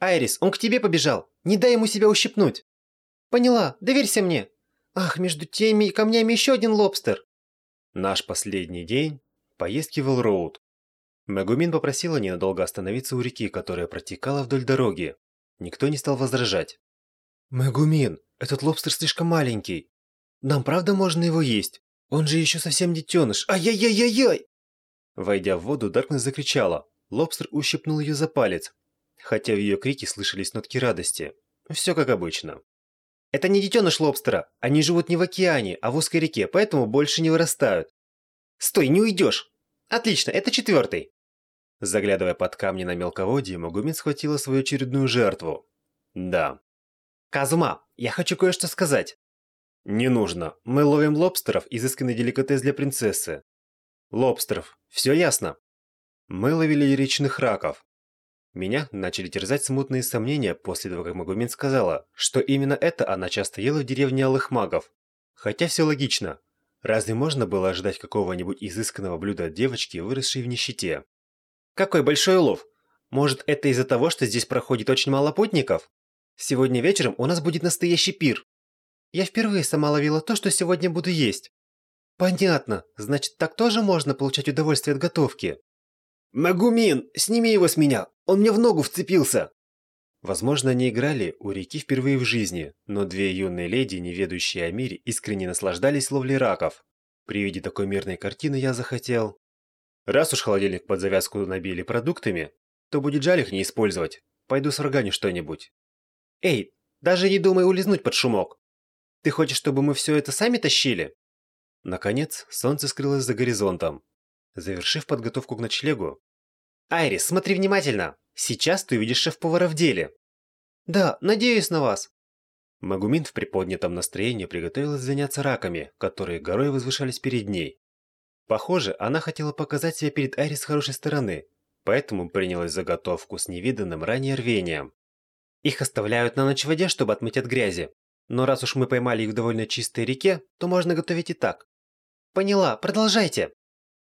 Айрис, он к тебе побежал. Не дай ему себя ущипнуть. Поняла, доверься мне. Ах, между теми камнями еще один лобстер. Наш последний день – поездки в Элроуд. Магумин попросила ненадолго остановиться у реки, которая протекала вдоль дороги. Никто не стал возражать. Магумин, этот лобстер слишком маленький. Нам правда можно его есть? Он же еще совсем детеныш. Ай-яй-яй-яй-яй! Войдя в воду, Даркнесс закричала. Лобстер ущипнул ее за палец, хотя в ее крике слышались нотки радости. Все как обычно. Это не детеныш лобстера. Они живут не в океане, а в узкой реке, поэтому больше не вырастают. Стой, не уйдешь. Отлично, это четвертый. Заглядывая под камни на мелководье, Магумин схватила свою очередную жертву. Да. Казума, я хочу кое-что сказать. Не нужно. Мы ловим лобстеров, изысканный деликатес для принцессы. Лобстеров. Все ясно? Мы ловили речных раков. Меня начали терзать смутные сомнения после того, как Магумин сказала, что именно это она часто ела в деревне Алых Магов. Хотя все логично. Разве можно было ожидать какого-нибудь изысканного блюда от девочки, выросшей в нищете? Какой большой улов! Может, это из-за того, что здесь проходит очень мало путников? Сегодня вечером у нас будет настоящий пир. Я впервые сама ловила то, что сегодня буду есть. Понятно, значит, так тоже можно получать удовольствие от готовки. Магумин, сними его с меня, он мне в ногу вцепился. Возможно, они играли у реки впервые в жизни, но две юные леди, не ведущие о мире, искренне наслаждались ловлей раков. При виде такой мирной картины я захотел... Раз уж холодильник под завязку набили продуктами, то будет жаль их не использовать. Пойду сварганю что-нибудь. Эй, даже не думай улизнуть под шумок. Ты хочешь, чтобы мы все это сами тащили? Наконец, солнце скрылось за горизонтом. Завершив подготовку к ночлегу... «Айрис, смотри внимательно! Сейчас ты увидишь шеф-повара в деле!» «Да, надеюсь на вас!» Магумин в приподнятом настроении приготовилась заняться раками, которые горой возвышались перед ней. Похоже, она хотела показать себя перед Айрис с хорошей стороны, поэтому принялась заготовку с невиданным ранее рвением. Их оставляют на ночь в воде, чтобы отмыть от грязи. Но раз уж мы поймали их в довольно чистой реке, то можно готовить и так. Поняла, продолжайте.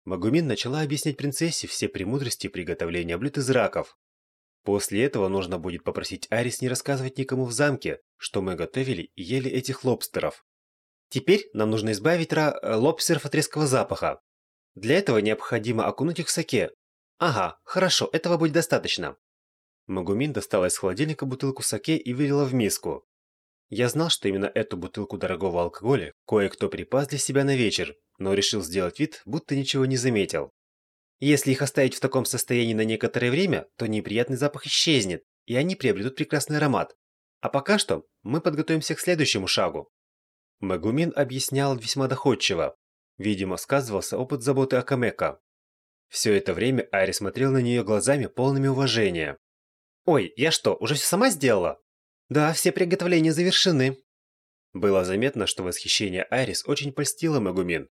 Магумин начала объяснять принцессе все премудрости приготовления блюд из раков. После этого нужно будет попросить Арис не рассказывать никому в замке, что мы готовили и ели этих лобстеров. Теперь нам нужно избавить ра э, лобстеров от резкого запаха. Для этого необходимо окунуть их в саке. Ага, хорошо, этого будет достаточно. Магумин достала из холодильника бутылку саке и вылила в миску. Я знал, что именно эту бутылку дорогого алкоголя кое-кто припас для себя на вечер, но решил сделать вид, будто ничего не заметил. Если их оставить в таком состоянии на некоторое время, то неприятный запах исчезнет, и они приобретут прекрасный аромат. А пока что мы подготовимся к следующему шагу. Магумин объяснял весьма доходчиво. Видимо, сказывался опыт заботы о Камека. Все это время Ари смотрел на нее глазами полными уважения. «Ой, я что, уже все сама сделала?» Да, все приготовления завершены. Было заметно, что восхищение Айрис очень польстило Магумин.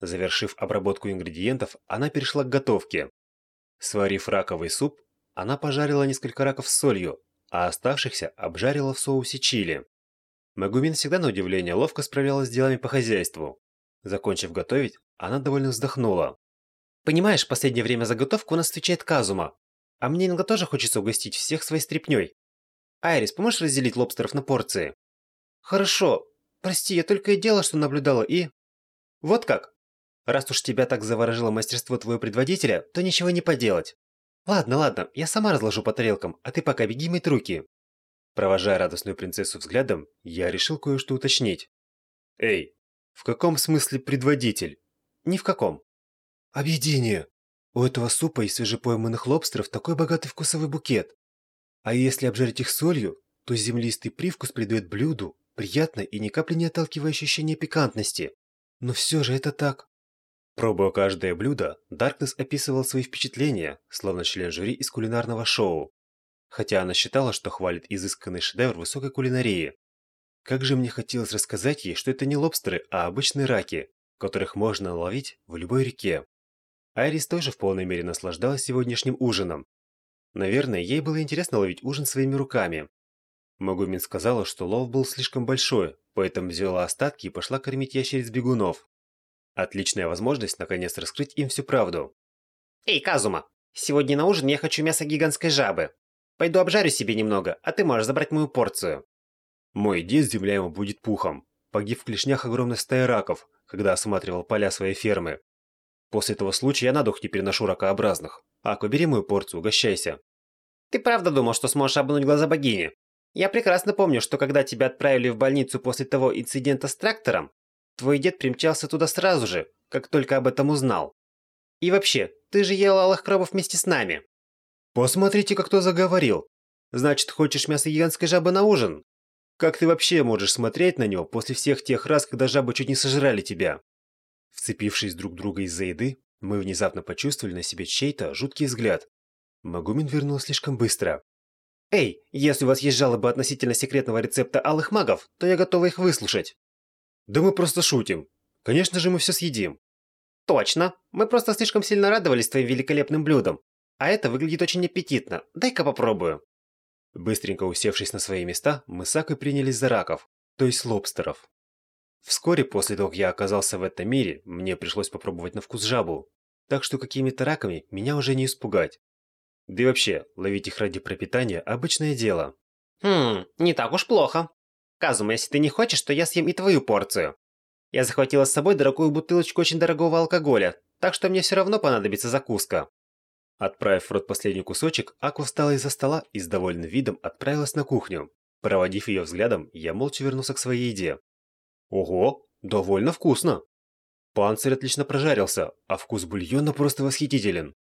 Завершив обработку ингредиентов, она перешла к готовке. Сварив раковый суп, она пожарила несколько раков с солью, а оставшихся обжарила в соусе чили. Магумин всегда на удивление ловко справлялась с делами по хозяйству. Закончив готовить, она довольно вздохнула. «Понимаешь, последнее время заготовку у нас встречает Казума. А мне иногда тоже хочется угостить всех своей стряпнёй. Айрис, поможешь разделить лобстеров на порции? Хорошо. Прости, я только и делала, что наблюдала и... Вот как? Раз уж тебя так заворожило мастерство твоего предводителя, то ничего не поделать. Ладно, ладно, я сама разложу по тарелкам, а ты пока беги мыть руки. Провожая радостную принцессу взглядом, я решил кое-что уточнить. Эй, в каком смысле предводитель? Ни в каком. Объедение. У этого супа и свежепойманных лобстеров такой богатый вкусовый букет. А если обжарить их солью, то землистый привкус придает блюду приятное и ни капли не отталкивающее ощущение пикантности. Но все же это так. Пробуя каждое блюдо, Даркнесс описывал свои впечатления, словно член жюри из кулинарного шоу. Хотя она считала, что хвалит изысканный шедевр высокой кулинарии. Как же мне хотелось рассказать ей, что это не лобстеры, а обычные раки, которых можно ловить в любой реке. Айрис тоже в полной мере наслаждалась сегодняшним ужином, Наверное, ей было интересно ловить ужин своими руками. Магумин сказала, что лов был слишком большой, поэтому взяла остатки и пошла кормить ящериц-бегунов. Отличная возможность наконец раскрыть им всю правду. «Эй, Казума! Сегодня на ужин я хочу мясо гигантской жабы!» Пойду обжарю себе немного, а ты можешь забрать мою порцию. Мой дед, земля ему будет пухом. Погиб в клешнях огромной стаи раков, когда осматривал поля своей фермы. После этого случая я на дух не переношу ракообразных. Аку, бери мою порцию, угощайся. Ты правда думал, что сможешь обмануть глаза богини? Я прекрасно помню, что когда тебя отправили в больницу после того инцидента с трактором, твой дед примчался туда сразу же, как только об этом узнал. И вообще, ты же ел алых крабов вместе с нами. Посмотрите, как кто заговорил. Значит, хочешь мясо гигантской жабы на ужин? Как ты вообще можешь смотреть на него после всех тех раз, когда жабы чуть не сожрали тебя? Вцепившись друг друга из-за еды, мы внезапно почувствовали на себе чей-то жуткий взгляд. Магумин вернул слишком быстро. «Эй, если у вас есть жалобы относительно секретного рецепта алых магов, то я готова их выслушать». «Да мы просто шутим. Конечно же, мы все съедим». «Точно. Мы просто слишком сильно радовались твоим великолепным блюдам. А это выглядит очень аппетитно. Дай-ка попробую». Быстренько усевшись на свои места, мы с Акой принялись за раков, то есть лобстеров. Вскоре после того, как я оказался в этом мире, мне пришлось попробовать на вкус жабу. Так что какими-то раками меня уже не испугать. Да и вообще, ловить их ради пропитания – обычное дело. Хм, не так уж плохо. Казума, если ты не хочешь, то я съем и твою порцию. Я захватила с собой дорогую бутылочку очень дорогого алкоголя, так что мне все равно понадобится закуска. Отправив в рот последний кусочек, Аква встала из-за стола и с довольным видом отправилась на кухню. Проводив ее взглядом, я молча вернулся к своей еде. Ого, довольно вкусно. Панцирь отлично прожарился, а вкус бульона просто восхитителен.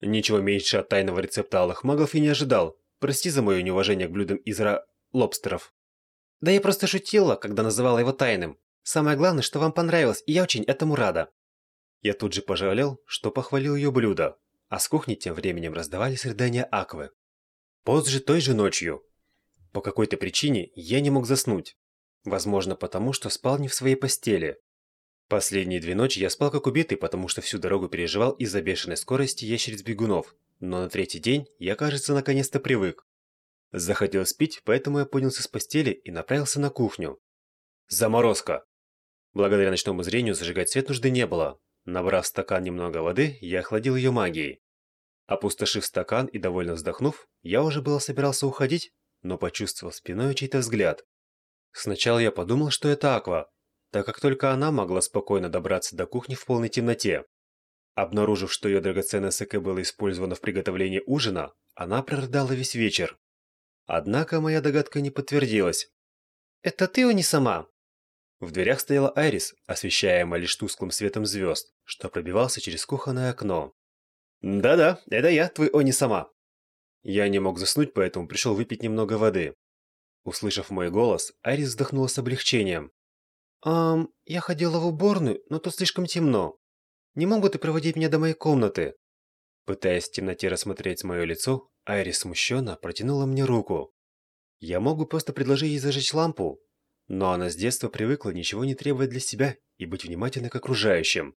Ничего меньше от тайного рецепта алых магов и не ожидал. Прости за мое неуважение к блюдам из ра... лобстеров. Да я просто шутила, когда называла его тайным. Самое главное, что вам понравилось, и я очень этому рада. Я тут же пожалел, что похвалил ее блюдо, а с кухни тем временем раздавались рыдания Аквы. Позже той же ночью. По какой-то причине я не мог заснуть. Возможно, потому что спал не в своей постели. Последние две ночи я спал как убитый, потому что всю дорогу переживал из-за бешеной скорости ящериц-бегунов, но на третий день я, кажется, наконец-то привык. Захотелось пить, поэтому я поднялся с постели и направился на кухню. Заморозка! Благодаря ночному зрению зажигать свет нужды не было, Набрав стакан немного воды, я охладил ее магией. Опустошив стакан и довольно вздохнув, я уже было собирался уходить, но почувствовал спиной чей-то взгляд. Сначала я подумал, что это Аква, так как только она могла спокойно добраться до кухни в полной темноте. Обнаружив, что ее драгоценное саке было использовано в приготовлении ужина, она прорыдала весь вечер. Однако моя догадка не подтвердилась. «Это ты, Они сама?» В дверях стояла Айрис, освещаемая лишь тусклым светом звезд, что пробивался через кухонное окно. «Да-да, это я, твой Они сама». Я не мог заснуть, поэтому пришел выпить немного воды. Услышав мой голос, Айрис вздохнула с облегчением. «Ам, я ходила в уборную, но тут слишком темно. Не мог бы ты проводить меня до моей комнаты?» Пытаясь в темноте рассмотреть мое лицо, Айрис смущенно протянула мне руку. Я мог бы просто предложить ей зажечь лампу, но она с детства привыкла ничего не требовать для себя и быть внимательной к окружающим.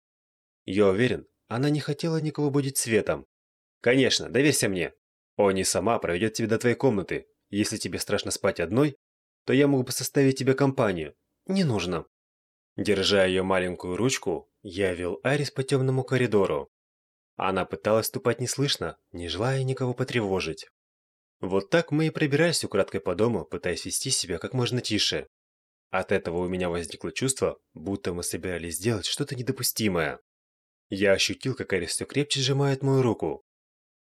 Я уверен, она не хотела никого будить светом. Конечно, доверься мне. Они сама проведет тебя до твоей комнаты. Если тебе страшно спать одной, то я могу бы составить тебе компанию. Не нужно. Держа ее маленькую ручку, я вел Арис по темному коридору. Она пыталась ступать неслышно, не желая никого потревожить. Вот так мы и пробирались украдкой по дому, пытаясь вести себя как можно тише. От этого у меня возникло чувство, будто мы собирались сделать что-то недопустимое. Я ощутил, как Арис все крепче сжимает мою руку.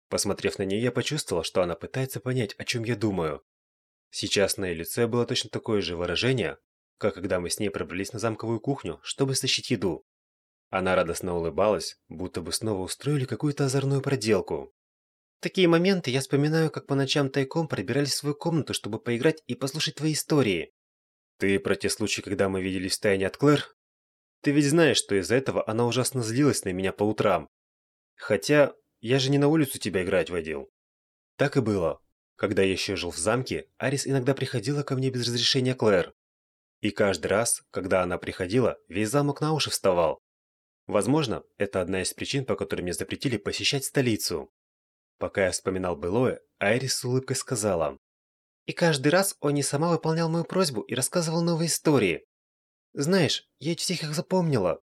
Посмотрев на нее, я почувствовал, что она пытается понять, о чем я думаю. Сейчас на ее лице было точно такое же выражение, как когда мы с ней пробрались на замковую кухню, чтобы стащить еду. Она радостно улыбалась, будто бы снова устроили какую-то озорную проделку. В такие моменты я вспоминаю, как по ночам тайком пробирались в свою комнату, чтобы поиграть и послушать твои истории. Ты про те случаи, когда мы виделись в тайне от Клэр? Ты ведь знаешь, что из-за этого она ужасно злилась на меня по утрам. Хотя, я же не на улицу тебя играть водил. Так и было. Когда я еще жил в замке, Арис иногда приходила ко мне без разрешения Клэр. И каждый раз, когда она приходила, весь замок на уши вставал. Возможно, это одна из причин, по которой мне запретили посещать столицу. Пока я вспоминал былое, Айрис с улыбкой сказала. И каждый раз он не сама выполнял мою просьбу и рассказывал новые истории. Знаешь, я всех их запомнила.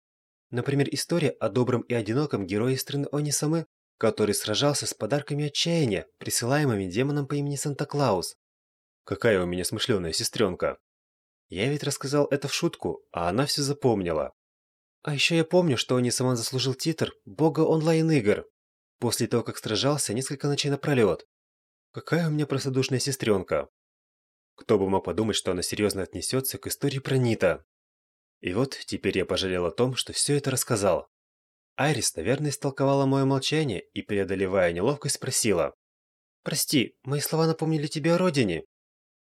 Например, история о добром и одиноком герое страны Они-самы, который сражался с подарками отчаяния, присылаемыми демоном по имени Санта-Клаус. Какая у меня смышленая сестренка. Я ведь рассказал это в шутку, а она все запомнила. А еще я помню, что он не сама заслужил титр бога онлайн-игр, после того, как сражался несколько ночей напролет. Какая у меня простодушная сестренка. Кто бы мог подумать, что она серьезно отнесется к истории про Нита. И вот теперь я пожалел о том, что все это рассказал. Айрис, наверное, истолковала мое молчание и, преодолевая неловкость, спросила. «Прости, мои слова напомнили тебе о родине?»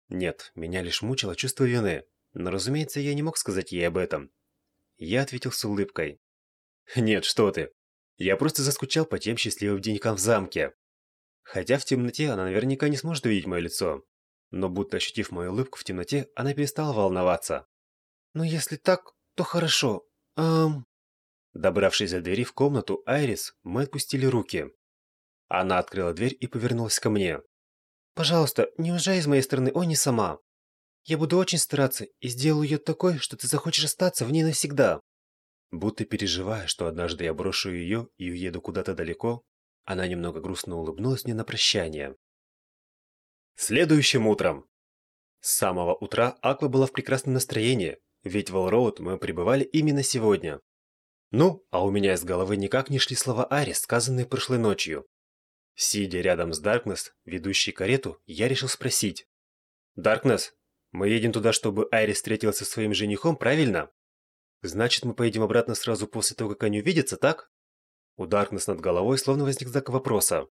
Нет, меня лишь мучило чувство вины, но, разумеется, я не мог сказать ей об этом. Я ответил с улыбкой. «Нет, что ты. Я просто заскучал по тем счастливым денькам в замке». Хотя в темноте она наверняка не сможет увидеть мое лицо. Но будто ощутив мою улыбку в темноте, она перестала волноваться. «Ну, если так, то хорошо. Эм...» Добравшись до двери в комнату Айрис, мы отпустили руки. Она открыла дверь и повернулась ко мне. «Пожалуйста, не уезжай из моей стороны, о, не сама. Я буду очень стараться и сделаю ее такой, что ты захочешь остаться в ней навсегда». Будто переживая, что однажды я брошу ее и уеду куда-то далеко, она немного грустно улыбнулась мне на прощание. Следующим утром. С самого утра Аква была в прекрасном настроении, ведь в Элроуд мы прибывали именно сегодня. Ну, а у меня из головы никак не шли слова Ари, сказанные прошлой ночью. Сидя рядом с Даркнесс, ведущей карету, я решил спросить. «Даркнесс, мы едем туда, чтобы Айрис встретилась со своим женихом, правильно? Значит, мы поедем обратно сразу после того, как они увидятся, так?» У Даркнесс над головой словно возник знак вопроса.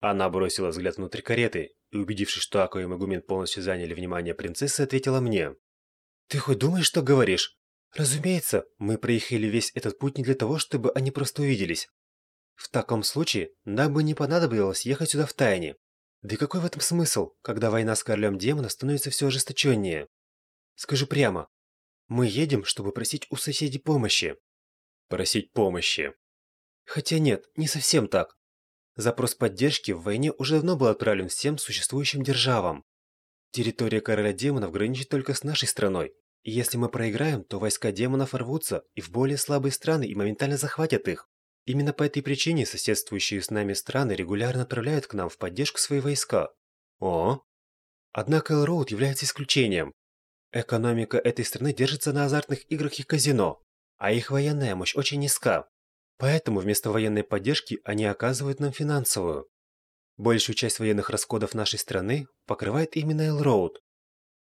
Она бросила взгляд внутрь кареты и, убедившись, что Ако и Магумин полностью заняли внимание принцессы, ответила мне. «Ты хоть думаешь, что говоришь? Разумеется, мы проехали весь этот путь не для того, чтобы они просто увиделись. В таком случае нам бы не понадобилось ехать сюда в тайне. Да и какой в этом смысл, когда война с королем демона становится все ожесточеннее? Скажи прямо, мы едем, чтобы просить у соседей помощи. Просить помощи. Хотя нет, не совсем так. Запрос поддержки в войне уже давно был отправлен всем существующим державам. Территория короля демонов граничит только с нашей страной, если мы проиграем, то войска демонов рвутся и в более слабые страны и моментально захватят их. Именно по этой причине соседствующие с нами страны регулярно отправляют к нам в поддержку свои войска. О! Однако Элроуд является исключением. Экономика этой страны держится на азартных играх и казино, а их военная мощь очень низка. Поэтому вместо военной поддержки они оказывают нам финансовую. Большую часть военных расходов нашей страны покрывает именно Элроуд.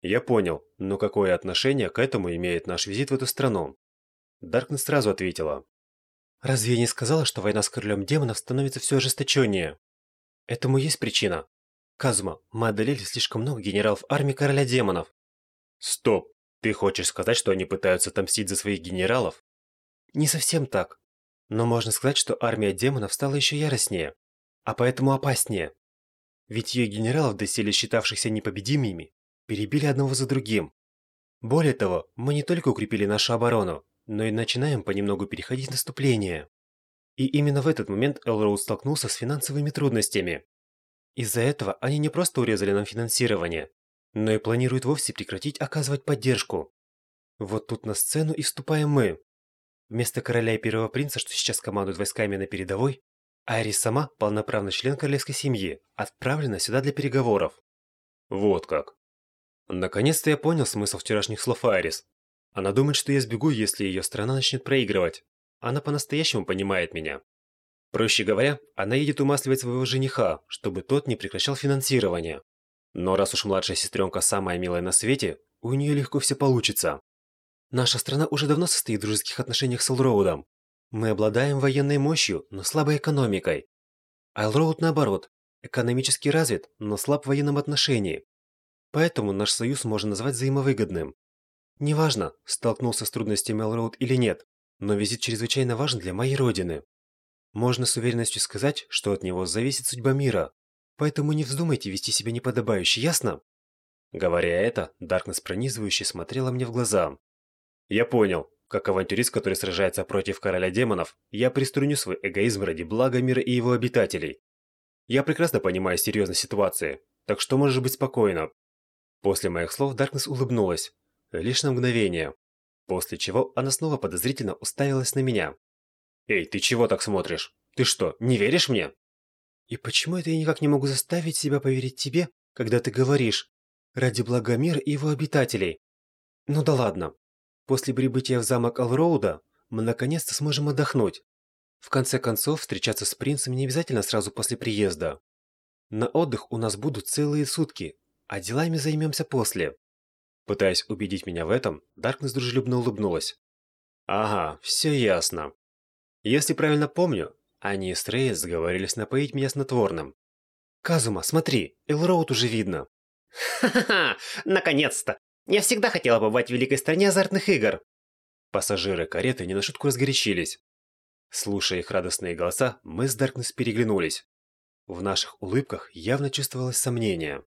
Я понял, но какое отношение к этому имеет наш визит в эту страну? Даркнесс сразу ответила. Разве я не сказала, что война с королем демонов становится все ожесточеннее? Этому есть причина. Казума, мы одолели слишком много генералов армии короля демонов. Стоп, ты хочешь сказать, что они пытаются отомстить за своих генералов? Не совсем так. Но можно сказать, что армия демонов стала еще яростнее, а поэтому опаснее. Ведь ее генералов, доселе считавшихся непобедимыми, перебили одного за другим. Более того, мы не только укрепили нашу оборону, но и начинаем понемногу переходить в наступление. И именно в этот момент Элроуд столкнулся с финансовыми трудностями. Из-за этого они не просто урезали нам финансирование, но и планируют вовсе прекратить оказывать поддержку. Вот тут на сцену и вступаем мы. Вместо короля и первого принца, что сейчас командуют войсками на передовой, Айрис сама, полноправный член королевской семьи, отправлена сюда для переговоров. Вот как. Наконец-то я понял смысл вчерашних слов Айрис. Она думает, что я сбегу, если ее страна начнет проигрывать. Она по-настоящему понимает меня. Проще говоря, она едет умасливать своего жениха, чтобы тот не прекращал финансирование. Но раз уж младшая сестренка самая милая на свете, у нее легко все получится. Наша страна уже давно состоит в дружеских отношениях с Элроудом. Мы обладаем военной мощью, но слабой экономикой. Айлроуд наоборот, экономически развит, но слаб в военном отношении. Поэтому наш союз можно назвать взаимовыгодным. Неважно, столкнулся с трудностями Элроуд или нет, но визит чрезвычайно важен для моей родины. Можно с уверенностью сказать, что от него зависит судьба мира, поэтому не вздумайте вести себя неподобающе, ясно? Говоря это, Даркнесс пронизывающе смотрела мне в глаза. Я понял, как авантюрист, который сражается против короля демонов, я приструню свой эгоизм ради блага мира и его обитателей. Я прекрасно понимаю серьезность ситуации, так что можешь быть спокойна. После моих слов Даркнесс улыбнулась. Лишь на мгновение. После чего она снова подозрительно уставилась на меня. «Эй, ты чего так смотришь? Ты что, не веришь мне?» И почему это я никак не могу заставить себя поверить тебе, когда ты говоришь «ради блага мира и его обитателей»? Ну да ладно. После прибытия в замок Алроуда мы наконец-то сможем отдохнуть. В конце концов, встречаться с принцем не обязательно сразу после приезда. На отдых у нас будут целые сутки, а делами займемся после. Пытаясь убедить меня в этом, Даркнесс дружелюбно улыбнулась. Ага, все ясно. Если правильно помню, они с Рейс сговорились напоить меня снотворным. Казума, смотри, Элроуд уже видно. Ха-ха-ха, наконец-то! Я всегда хотела побывать в великой стране азартных игр. Пассажиры кареты не на шутку разгорячились. Слушая их радостные голоса, мы с Даркнесс переглянулись. В наших улыбках явно чувствовалось сомнение.